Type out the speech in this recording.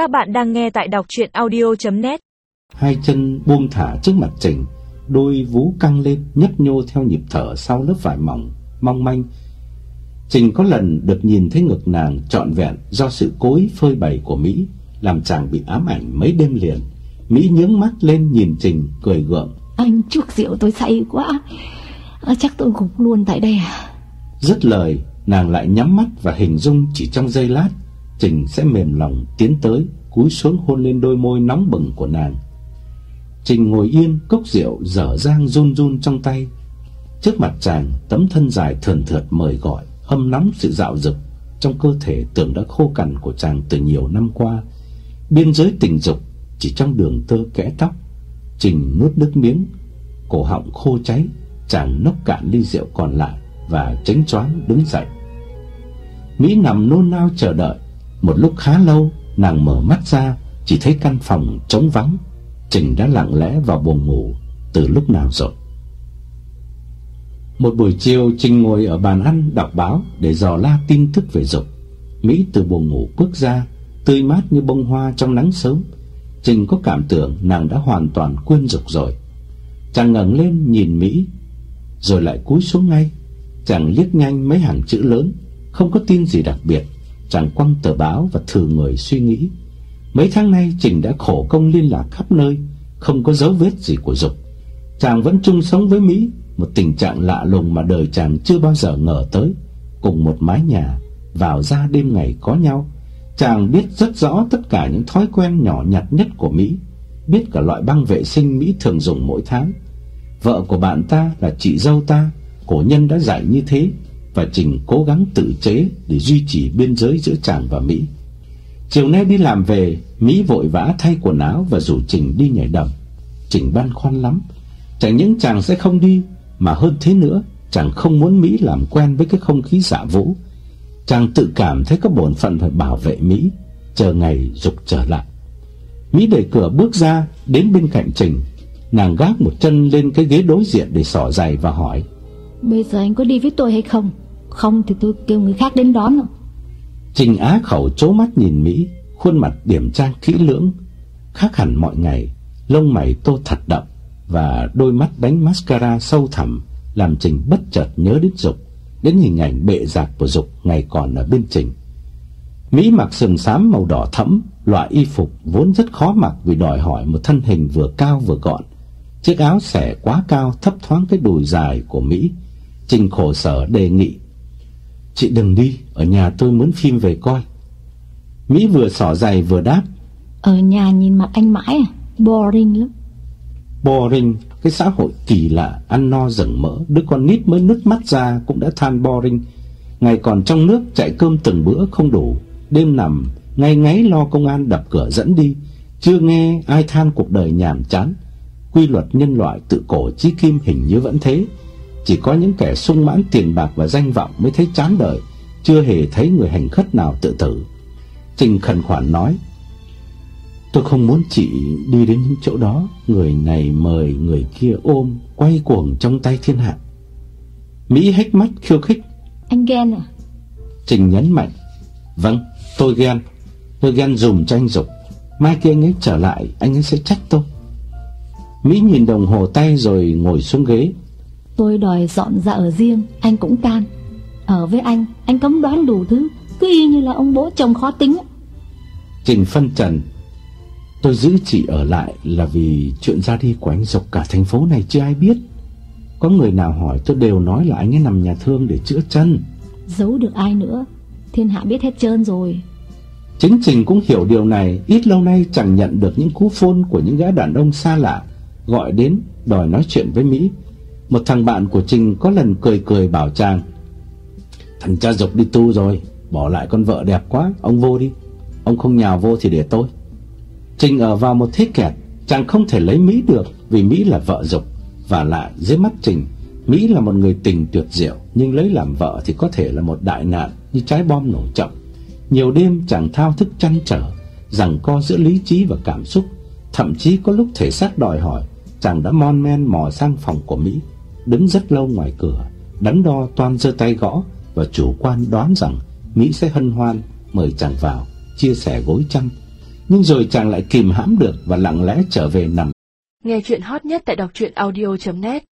Các bạn đang nghe tại đọc chuyện audio.net Hai chân buông thả trước mặt Trình Đôi vú căng lên nhấp nhô theo nhịp thở sau lớp vải mỏng, mong manh. Trình có lần được nhìn thấy ngực nàng trọn vẹn do sự cố ý phơi bày của Mỹ Làm chàng bị ám ảnh mấy đêm liền. Mỹ nhướng mắt lên nhìn Trình cười gượng. Anh chuốc rượu tôi say quá. À, Chắc tôi gục luôn tại đây à? Dứt lời nàng lại nhắm mắt và hình dung chỉ trong giây lát Trình sẽ mềm lòng tiến tới, Cúi xuống hôn lên đôi môi nóng bừng của nàng. Trình ngồi yên, cốc rượu dở dang run run trong tay. Trước mặt chàng, tấm thân dài thườn thượt mời gọi, Hâm nóng sự dạo dực Trong cơ thể tưởng đã khô cằn của chàng từ nhiều năm qua. Biên giới tình dục, chỉ trong đường tơ kẽ tóc, Trình nuốt nước miếng, Cổ họng khô cháy, Chàng nốc cạn ly rượu còn lại Và chánh choáng đứng dậy. Mỹ nằm nôn nao chờ đợi một lúc khá lâu, Nàng mở mắt ra, Chỉ thấy căn phòng trống vắng. Trình đã lặng lẽ vào buồng ngủ Từ lúc nào rồi? Một buổi chiều, Trình ngồi ở bàn ăn đọc báo Để dò la tin tức về dục. Mỹ từ buồng ngủ bước ra, Tươi mát như bông hoa trong nắng sớm. Trình có cảm tưởng nàng đã hoàn toàn quên dục rồi. Chàng ngẩng lên nhìn Mỹ, Rồi lại cúi xuống ngay. Chàng liếc nhanh mấy hàng chữ lớn, Không có tin gì đặc biệt. Chàng quăng tờ báo và thử người suy nghĩ. Mấy tháng nay Trình đã khổ công liên lạc khắp nơi, Không có dấu vết gì của Dục. Chàng vẫn chung sống với Mỹ, Một tình trạng lạ lùng mà đời chàng chưa bao giờ ngờ tới. Cùng một mái nhà, Vào ra đêm ngày có nhau, Chàng biết rất rõ tất cả những thói quen nhỏ nhặt nhất của Mỹ, Biết cả loại băng vệ sinh Mỹ thường dùng mỗi tháng. Vợ của bạn ta là chị dâu ta, Cổ nhân đã dạy như thế. Và Trình cố gắng tự chế Để duy trì biên giới giữa chàng và Mỹ. Chiều nay đi làm về, Mỹ vội vã thay quần áo Và rủ Trình đi nhảy đầm. Trình băn khoăn lắm, Chẳng những chàng sẽ không đi, Mà hơn thế nữa, Chàng không muốn Mỹ làm quen với cái không khí giả vũ. Chàng tự cảm thấy có bổn phận phải bảo vệ Mỹ, Chờ ngày dục trở lại. Mỹ đẩy cửa bước ra Đến bên cạnh Trình. Nàng gác một chân lên cái ghế đối diện Để xỏ giày và hỏi Bây giờ anh có đi với tôi hay không? Không thì tôi kêu người khác đến đón Trình á khẩu chố mắt nhìn Mỹ, Khuôn mặt điểm trang, kỹ lưỡng. Khác hẳn mọi ngày, Lông mày tô thật đậm Và đôi mắt đánh mascara sâu thẳm, Làm Trình bất chợt nhớ đến Dục, Đến hình ảnh bệ giạc của Dục Ngày còn ở bên Trình. Mỹ mặc sườn xám màu đỏ thẫm, Loại y phục vốn rất khó mặc Vì đòi hỏi một thân hình vừa cao vừa gọn. Chiếc áo xẻ quá cao Thấp thoáng cái đùi dài của Mỹ. Trình khổ sở đề nghị Chị đừng đi Ở nhà tôi muốn phim về coi. Mỹ vừa xỏ giày vừa đáp Ở nhà nhìn mặt anh mãi à? Boring lắm. Boring Cái xã hội kỳ lạ Ăn no rừng mỡ Đứa con nít mới nứt mắt ra Cũng đã than boring. Ngày còn trong nước chạy cơm từng bữa không đủ. Đêm nằm Ngay ngáy lo công an đập cửa dẫn đi. Chưa nghe ai than cuộc đời nhàm chán. Quy luật nhân loại tự cổ chí kim hình như vẫn thế Chỉ có những kẻ sung mãn tiền bạc và danh vọng mới thấy chán đời Chưa hề thấy người hành khất nào tự tử. Trình khẩn khoản nói Tôi không muốn chị đi đến những chỗ đó Người này mời người kia ôm Quay cuồng trong tay thiên hạ. Mỹ hếch mắt khiêu khích. Anh ghen à Trình nhấn mạnh Vâng tôi ghen. Tôi ghen dùm cho anh Dục. Mai kia anh ấy trở lại Anh ấy sẽ trách tôi. Mỹ nhìn đồng hồ tay rồi ngồi xuống ghế Tôi đòi dọn ra ở riêng Anh cũng can. Ở với anh Anh cấm đoán đủ thứ Cứ y như là ông bố chồng khó tính. Trình phân trần Tôi giữ chị ở lại là vì chuyện ra đi của anh Dục cả thành phố này chưa ai biết. Có người nào hỏi tôi đều nói là anh ấy nằm nhà thương để chữa chân. Giấu được ai nữa Thiên hạ biết hết trơn rồi. Chính Trình cũng hiểu điều này Ít lâu nay chẳng nhận được những cú phone của những gã đàn ông xa lạ Gọi đến đòi nói chuyện với Mỹ một thằng bạn của Trình có lần cười cười bảo Trang Thằng cha Dục đi tu rồi, Bỏ lại con vợ đẹp quá, Ông vô đi. Ông không nhào vô thì để tôi. Trình ở vào một thế kẹt, Chàng không thể lấy Mỹ được Vì Mỹ là vợ Dục Và lại dưới mắt Trình Mỹ là một người tình tuyệt diệu, Nhưng lấy làm vợ thì có thể là một đại nạn Như trái bom nổ chậm. Nhiều đêm chàng thao thức chăn trở Rằng co giữa lý trí và cảm xúc. Thậm chí có lúc thể xác đòi hỏi, Chàng đã mon men mò sang phòng của Mỹ. Đứng rất lâu ngoài cửa, Đắn đo toan giơ tay gõ Và chủ quan đoán rằng Mỹ sẽ hân hoan Mời chàng vào, Chia sẻ gối chăn. Nhưng rồi chàng lại kìm hãm được Và lặng lẽ trở về nằm. Nghe chuyện hot nhất tại đọc truyện audio.net